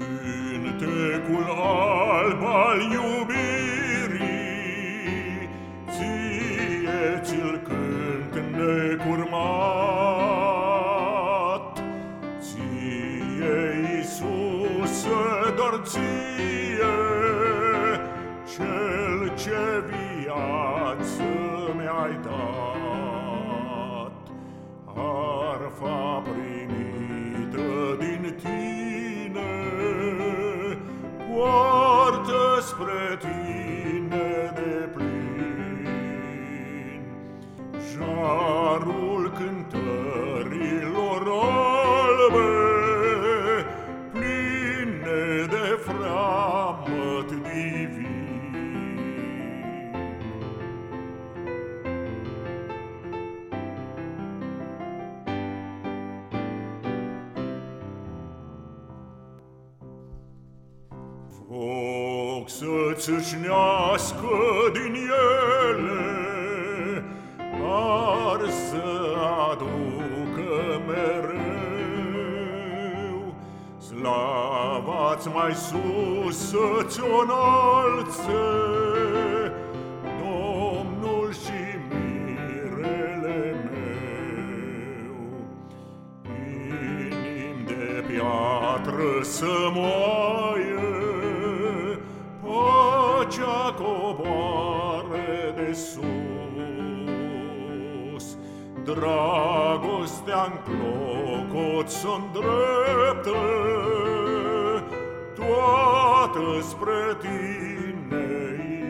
Cântecul alb al iubirii, Ție ți-l cânt necurmat. Ție, Iisuse, doar ție, Cel ce viață mi-ai dat. Jarul cântărilor albe Pline de freamăt divin. Foc să-ți âșnească din ele, Ar să aducă mereu Slava-ți mai sus să-ți o înalțe, Domnul și mirele meu. Inim de piatră să moaie, Pacea coboare de sus. Dragostea-n clocot să-ndrepte, Toată spre tine,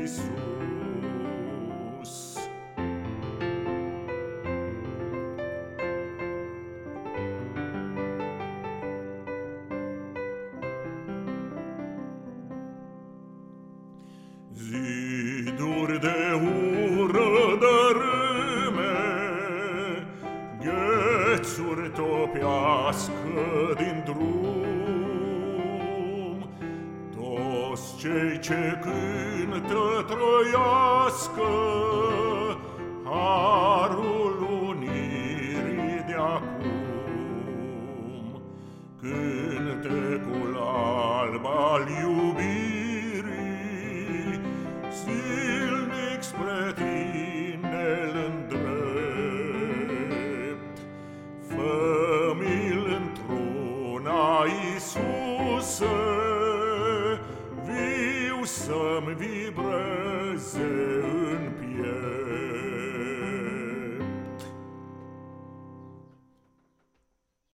Iisus. Ziduri topească din drum, Toți cei ce cântă trăiască усам вібразе.